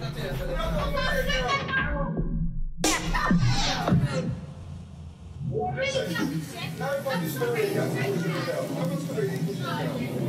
Nobody's going to read that. Nobody's going to read that.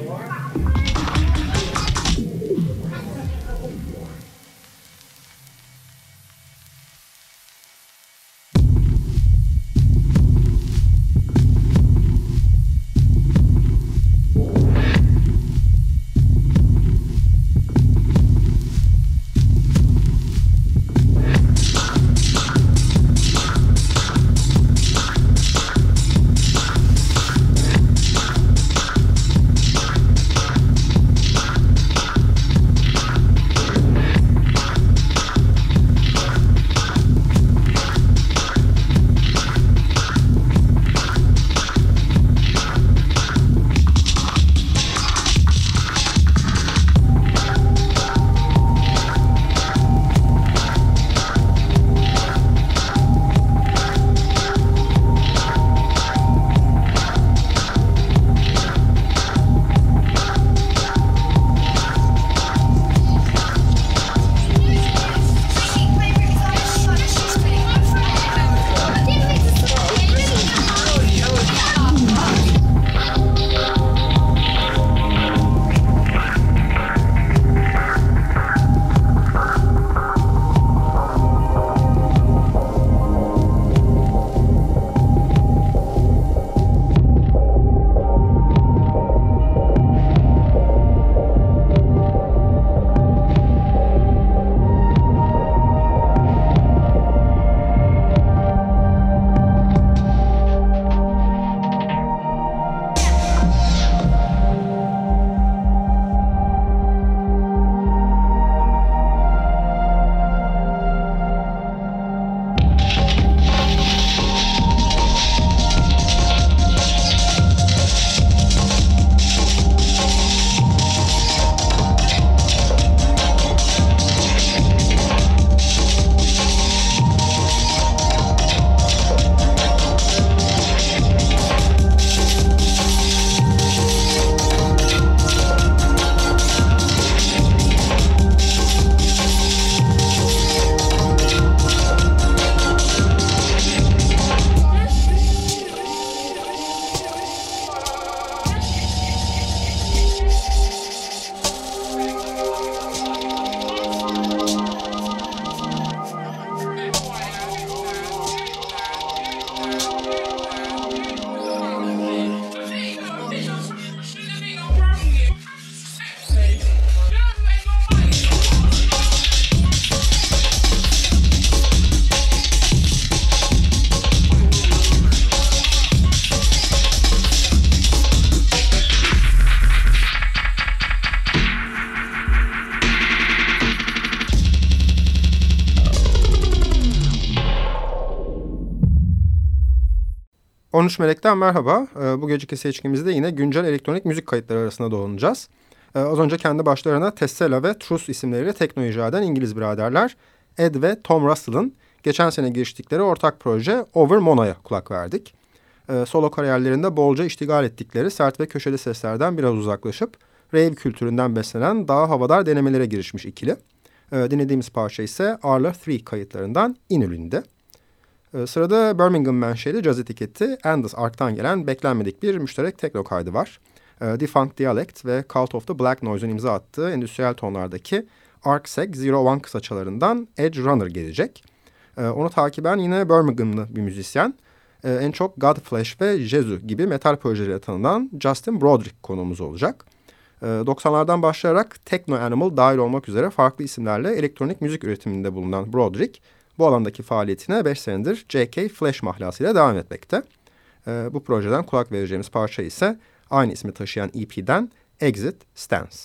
13 Melek'ten merhaba. Ee, bu geceki seçkimizde yine güncel elektronik müzik kayıtları arasında dolanacağız. Ee, az önce kendi başlarına Tesla ve Trus isimleriyle tekno icra eden İngiliz biraderler Ed ve Tom Russell'ın geçen sene giriştikleri ortak proje Over Mona'ya kulak verdik. Ee, solo kariyerlerinde bolca iştigal ettikleri sert ve köşeli seslerden biraz uzaklaşıp rave kültüründen beslenen daha havadar denemelere girişmiş ikili. Dinlediğimiz parça ise Arla 3 kayıtlarından İnülün'de. Ee, sırada Birmingham menşeli caz etiketi Anders Ark'tan gelen beklenmedik bir müşterek tekno kaydı var. Ee, Defunct Dialect ve Cult of the Black Noise'un imza attığı endüstriyel tonlardaki ArcSeg Zero One kısaçalarından Edge Runner gelecek. Ee, onu takiben yine Birminghamlı bir müzisyen. En çok Godflesh ve Jesu gibi metal projeleriyle tanınan Justin Broderick konuğumuz olacak. 90'lardan başlayarak Techno Animal dahil olmak üzere farklı isimlerle elektronik müzik üretiminde bulunan Broderick bu alandaki faaliyetine 5 senedir JK Flash mahlasıyla devam etmekte. E, bu projeden kulak vereceğimiz parça ise aynı ismi taşıyan EP'den Exit Stance.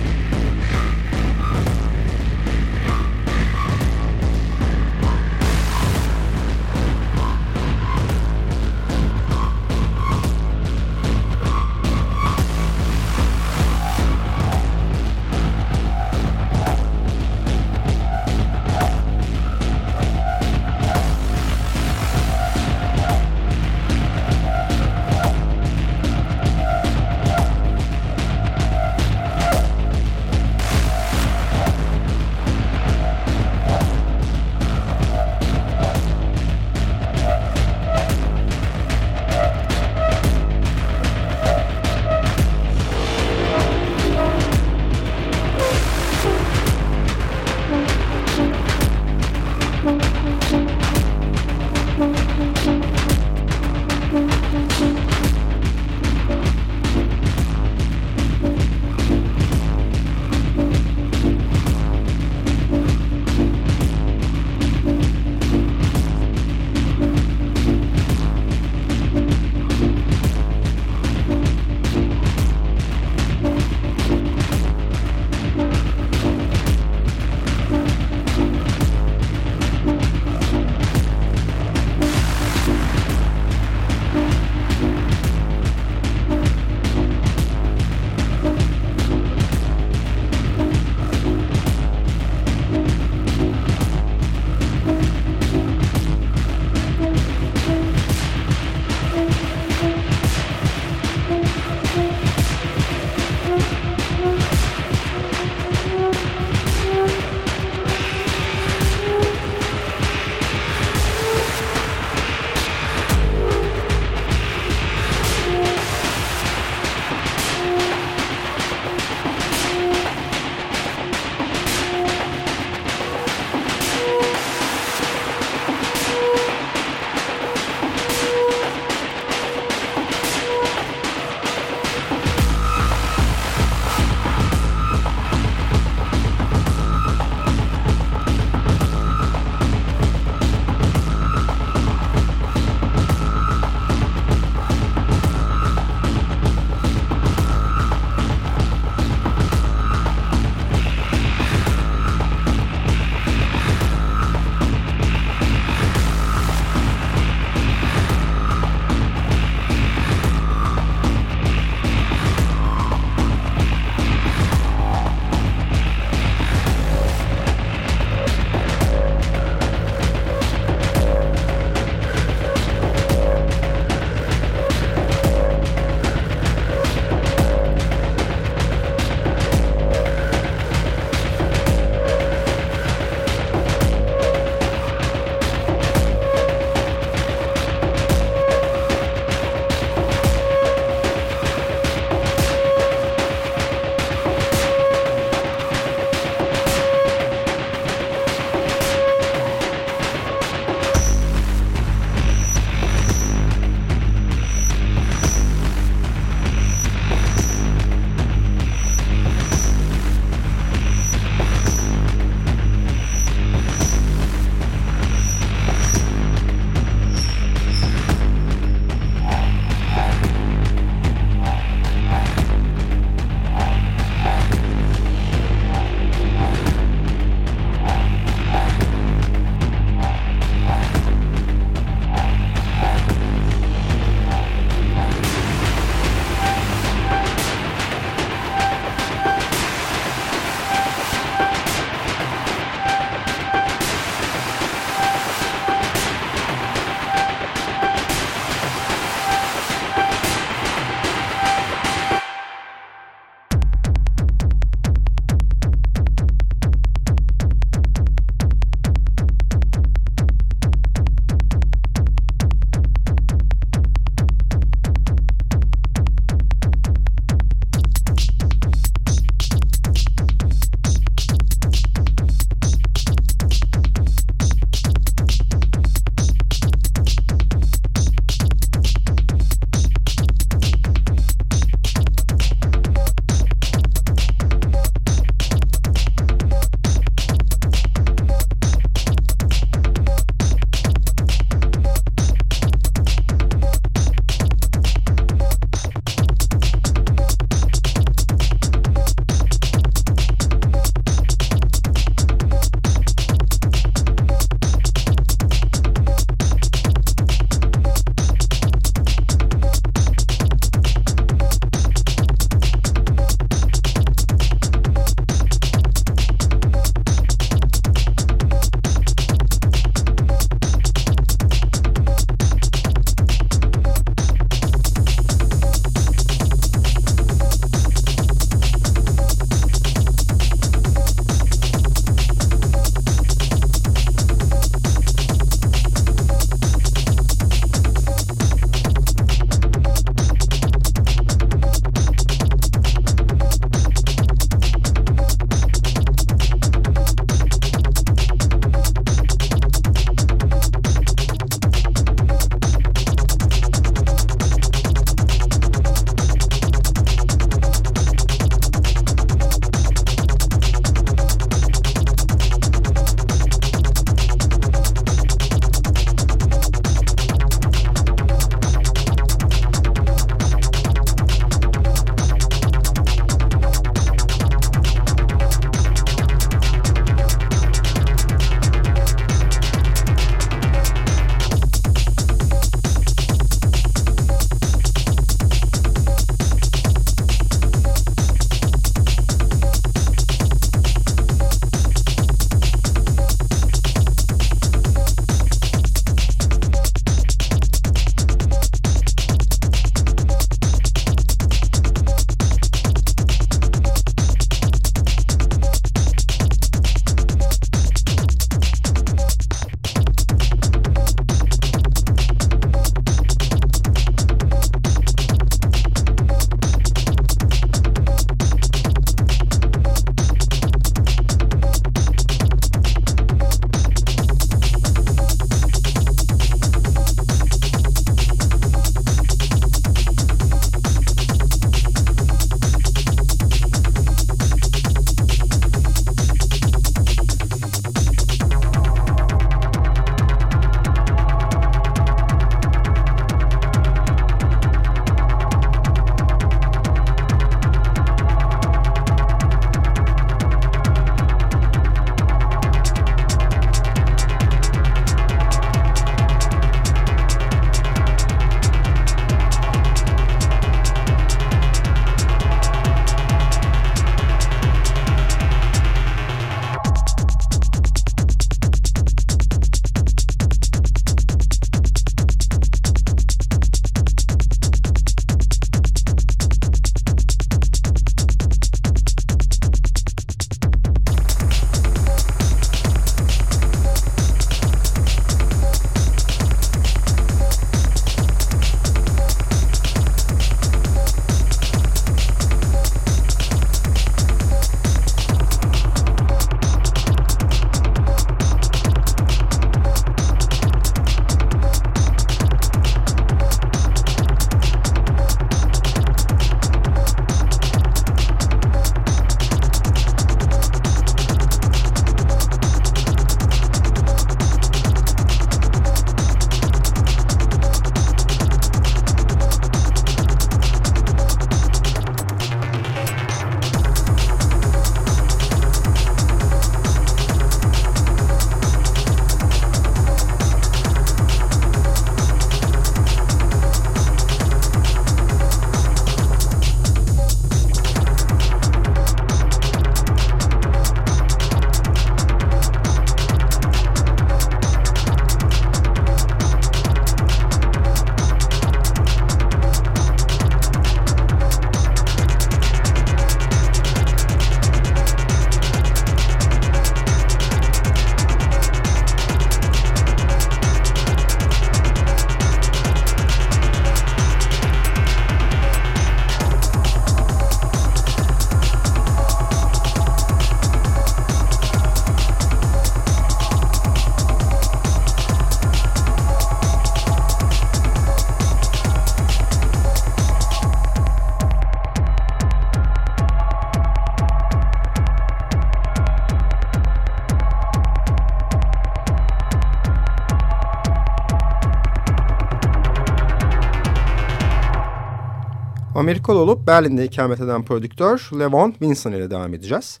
Amerikalı olup Berlin'de ikamet eden prodüktör Levon Vinson ile devam edeceğiz.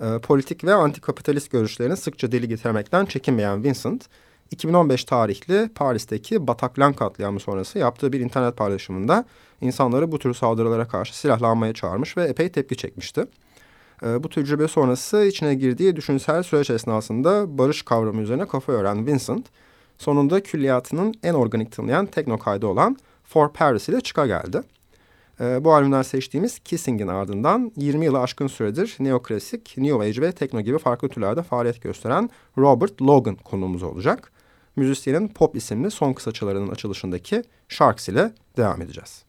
E, politik ve antikapitalist görüşlerini sıkça dili getirmekten çekinmeyen Vincent, 2015 tarihli Paris'teki Bataclan katliamı sonrası yaptığı bir internet paylaşımında insanları bu tür saldırılara karşı silahlanmaya çağırmış ve epey tepki çekmişti. E, bu tecrübe sonrası içine girdiği düşünsel süreç esnasında barış kavramı üzerine kafa öğren Vincent, sonunda külliyatının en organik tınlayan tekno kaydı olan For Paris ile çıka geldi. E, bu albümden seçtiğimiz Kissing'in ardından 20 yılı aşkın süredir neoklasik, new age ve tekno gibi farklı türlerde faaliyet gösteren Robert Logan konuğumuz olacak. Müzisyenin Pop isimli son kısaçalarının açılışındaki ile devam edeceğiz.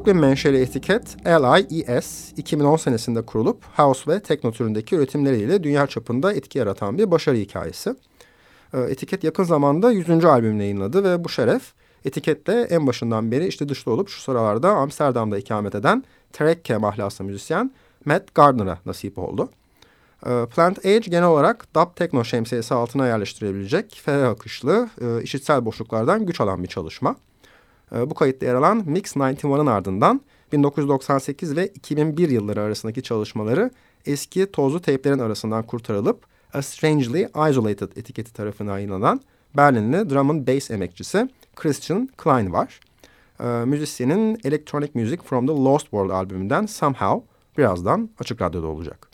Brooklyn menşeli etiket LIES 2010 senesinde kurulup house ve tekno türündeki üretimleriyle dünya çapında etki yaratan bir başarı hikayesi. Ee, etiket yakın zamanda 100. albümünü yayınladı ve bu şeref etikette en başından beri işte dışta olup şu sıralarda Amsterdam'da ikamet eden Terekke mahlaslı müzisyen Matt Gardner'a nasip oldu. Ee, Plant Age genel olarak dub tekno şemsiyesi altına yerleştirebilecek ferah akışlı, e, işitsel boşluklardan güç alan bir çalışma. Ee, bu kayıtta yer alan Mix 91'ın ardından 1998 ve 2001 yılları arasındaki çalışmaları eski tozlu teyplerin arasından kurtarılıp A Strangely Isolated etiketi tarafından yayınlanan Berlinli drum and bass emekçisi Christian Klein var. Ee, müzisyenin Electronic Music from the Lost World albümünden Somehow birazdan Açık Radyo'da olacak.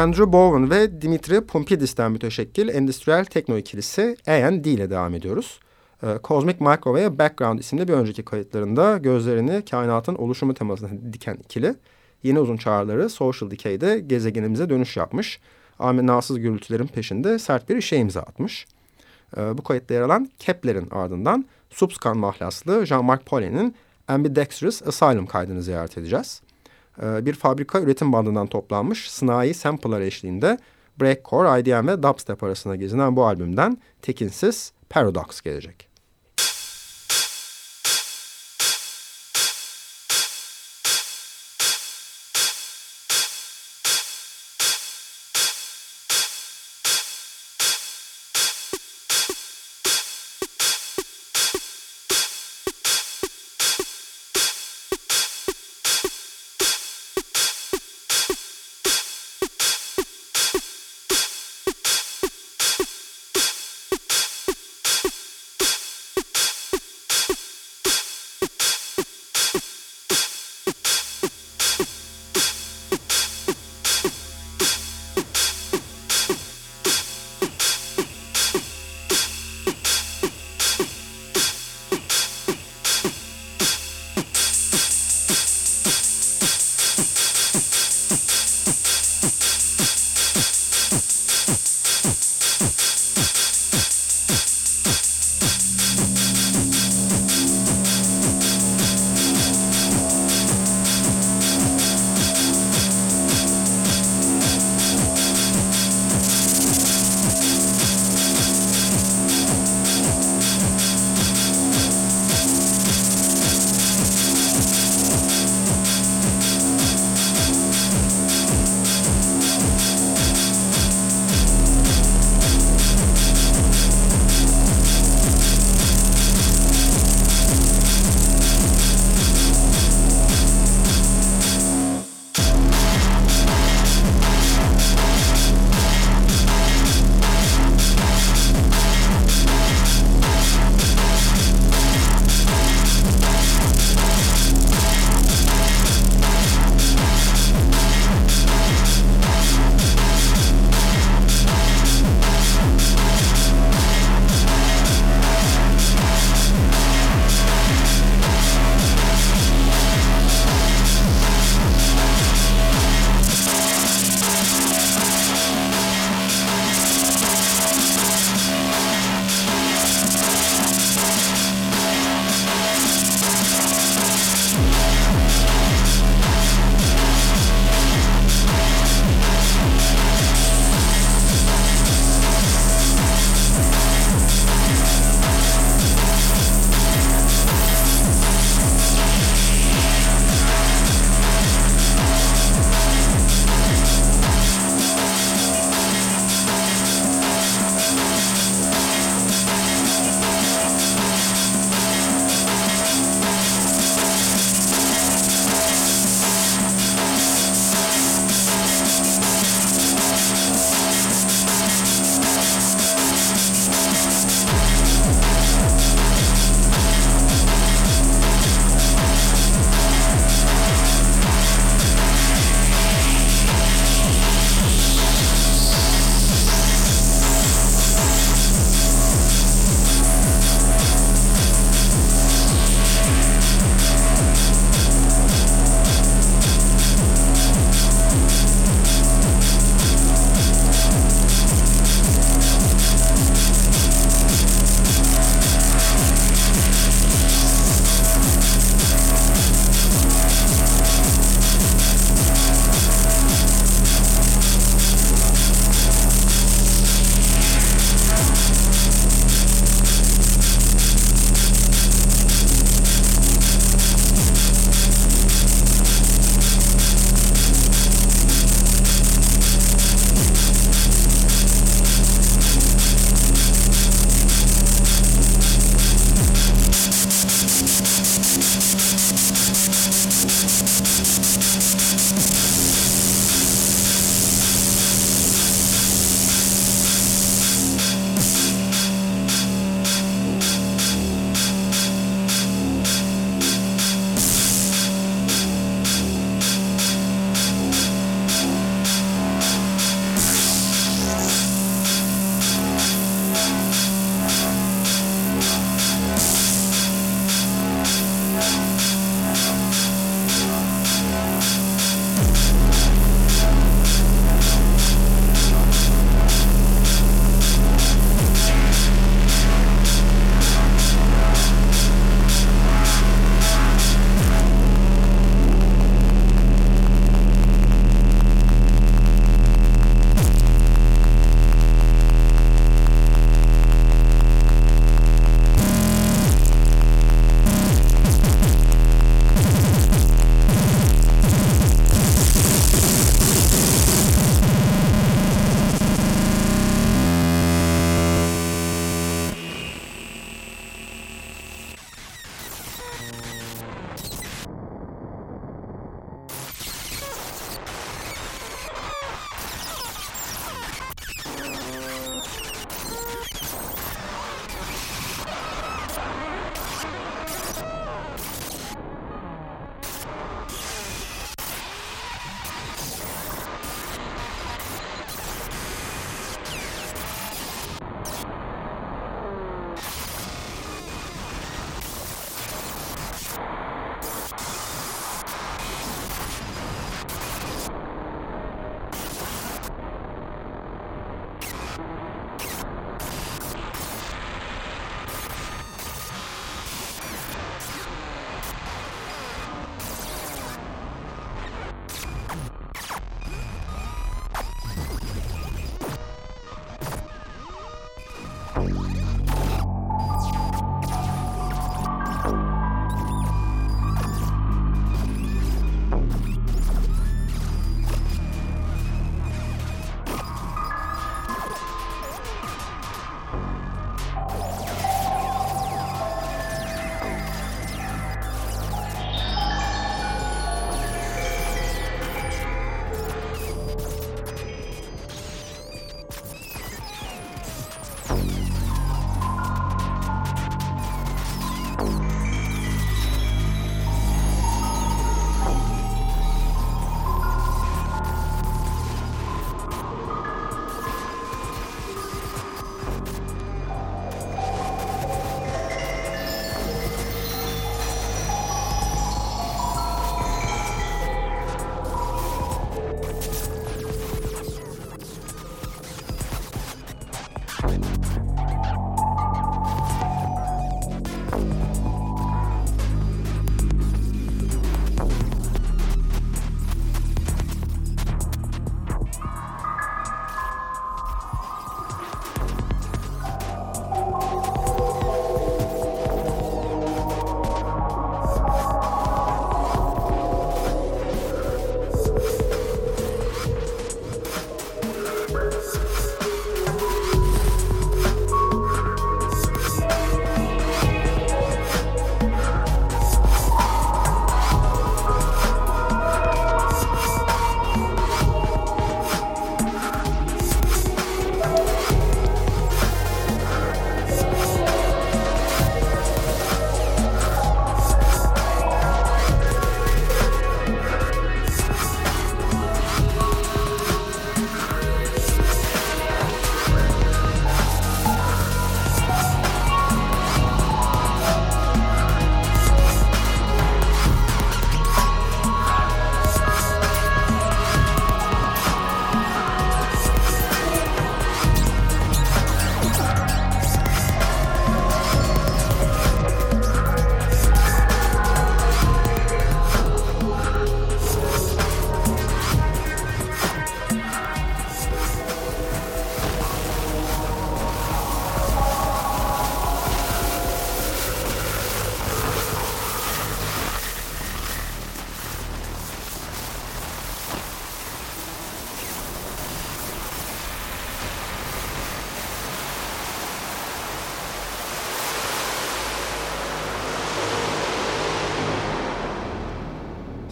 Andrew Bowen ve Dimitri Pumpidis'ten müteşekkil endüstriyel tekno ikilisi A&D ile devam ediyoruz. Ee, Cosmic Microwave Background isimli bir önceki kayıtlarında gözlerini kainatın oluşumu temasına diken ikili, yeni uzun çağrıları Social Decay'de gezegenimize dönüş yapmış. Amenasız gürültülerin peşinde sert bir işe imza atmış. Ee, bu kayıtta yer alan Kepler'in ardından Subscan mahlaslı Jean-Marc Paulin'in Ambidextrous Asylum kaydını ziyaret edeceğiz. Ee, bir fabrika üretim bandından toplanmış sınai sample'lar eşliğinde breakcore, IDM ve dubstep arasında gezinen bu albümden tekinsiz Paradox gelecek.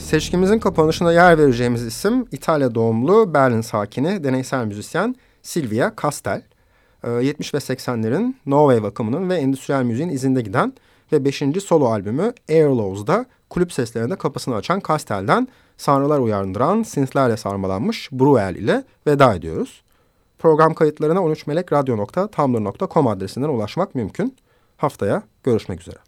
Seçkimizin kapanışına yer vereceğimiz isim İtalya doğumlu Berlin sakini deneysel müzisyen Silvia Castel. 70 ee, ve 80'lerin No Wave akımının ve endüstriyel müziğin izinde giden ve 5. solo albümü Airlows'da kulüp seslerinde kapısını açan Castell'den sanrılar uyandıran synthlerle sarmalanmış Bruel ile veda ediyoruz. Program kayıtlarına 13melekradyo.tumblr.com adresinden ulaşmak mümkün. Haftaya görüşmek üzere.